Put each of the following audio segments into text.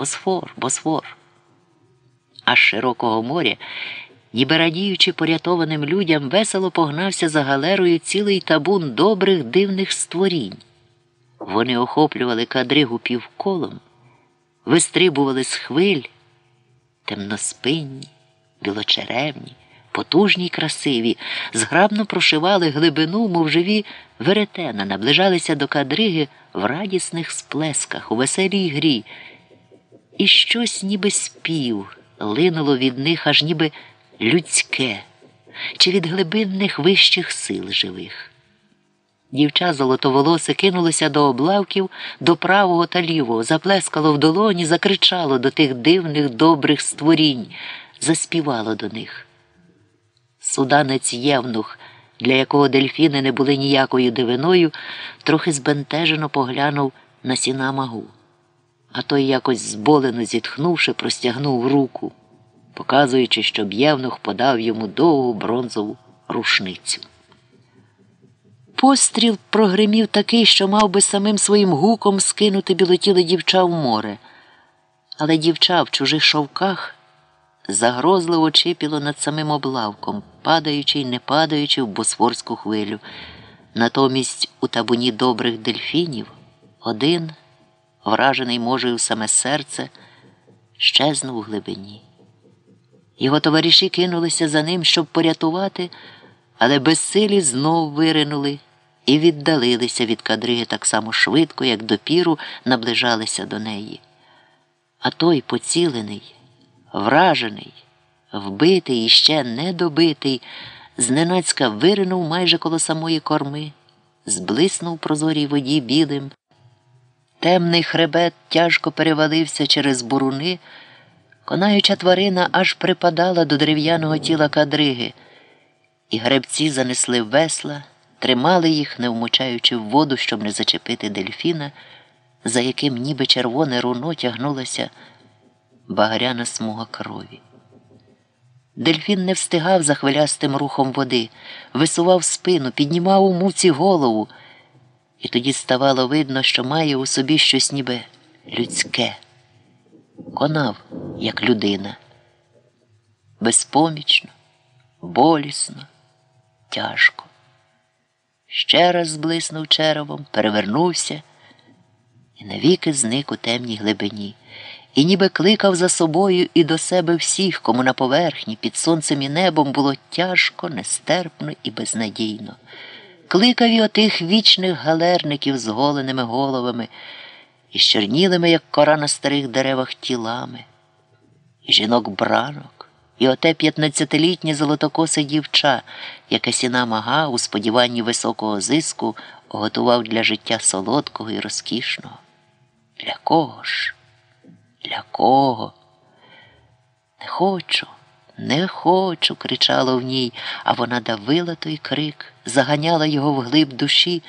Босфор, Босфор. Аж широкого моря, ніби радіючи порятованим людям, весело погнався за галерою цілий табун добрих дивних створінь. Вони охоплювали кадригу півколом, вистрибували з хвиль, темноспинні, білочеревні, потужні й красиві, зграбно прошивали глибину, мов живі веретена, наближалися до кадриги в радісних сплесках, у веселій грі, і щось ніби спів линуло від них, аж ніби людське, чи від глибинних вищих сил живих. Дівча золотоволосе кинулося до облавків, до правого та лівого, заплескало в долоні, закричало до тих дивних добрих створінь, заспівало до них. Суданець Євнух, для якого дельфіни не були ніякою дивиною, трохи збентежено поглянув на сіна магу. А той, якось зболено зітхнувши, простягнув руку, показуючи, щоб Євнух подав йому довгу бронзову рушницю. Постріл прогримів такий, що мав би самим своїм гуком скинути білотіле дівча в море. Але дівча в чужих шовках загрозливо чипіло над самим облавком, падаючи й не падаючи в босфорську хвилю. Натомість у табуні добрих дельфінів один, вражений може в саме серце, щезнув у глибині. Його товариші кинулися за ним, щоб порятувати, але безсилі знов виринули і віддалилися від кадриги так само швидко, як допіру наближалися до неї. А той поцілений, вражений, вбитий і ще недобитий, зненацька виринув майже коло самої корми, зблиснув прозорій воді білим. Темний хребет тяжко перевалився через буруни, конаюча тварина аж припадала до дерев'яного тіла кадриги, і гребці занесли весла тримали їх, не вмочаючи в воду, щоб не зачепити дельфіна, за яким ніби червоне руно тягнулася багряна смуга крові. Дельфін не встигав за хвилястим рухом води, висував спину, піднімав у муці голову, і тоді ставало видно, що має у собі щось ніби людське, конав, як людина, безпомічно, болісно, тяжко. Ще раз зблиснув черевом, перевернувся і навіки зник у темній глибині, і ніби кликав за собою і до себе всіх, кому на поверхні під сонцем і небом було тяжко, нестерпно і безнадійно. Кликав і отих вічних галерників з голеними головами і чорнілими, як кора на старих деревах, тілами, і жінок бранок і оте п'ятнадцятилітнє золотокосе дівча, яке сіна мага у сподіванні високого зиску готував для життя солодкого і розкішного. Для кого ж? Для кого? Не хочу, не хочу, кричало в ній, а вона давила той крик, заганяла його в глиб душі,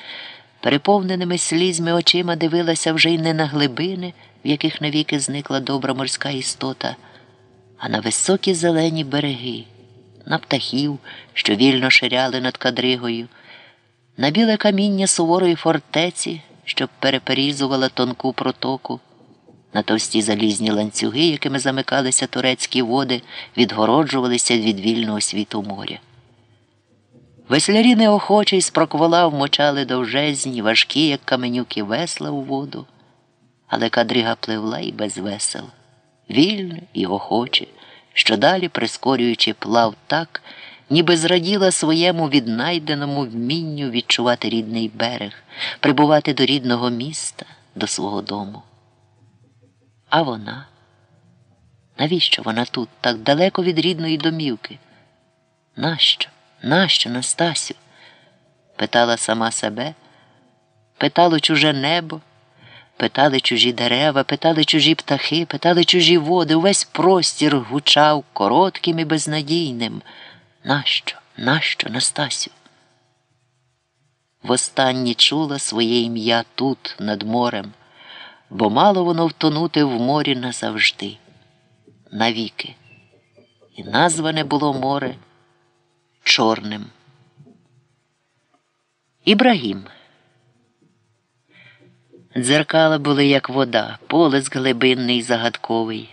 переповненими слізьми очима дивилася вже й не на глибини, в яких навіки зникла добра морська істота а на високі зелені береги, на птахів, що вільно ширяли над кадригою, на біле каміння суворої фортеці, що переперізувала тонку протоку, на товсті залізні ланцюги, якими замикалися турецькі води, відгороджувалися від вільного світу моря. Веслярі неохоче й спроквола вмочали довжезні, важкі, як каменюки весла у воду, але кадрига пливла і без весел вільне і охоче, що далі, прискорюючи плав так, ніби зраділа своєму віднайденому вмінню відчувати рідний берег, прибувати до рідного міста, до свого дому. А вона? Навіщо вона тут, так далеко від рідної домівки? Нащо? Нащо, Настасю? питала сама себе, питало чуже небо. Питали чужі дерева, питали чужі птахи, питали чужі води, увесь простір гучав коротким і безнадійним. Нащо, нащо, Настасю? Востаннє чула своє ім'я тут, над морем, бо мало воно втонути в морі назавжди, навіки. І назване було море чорним. Ібрагім. Дзеркала були, як вода, полиск глибинний загадковий.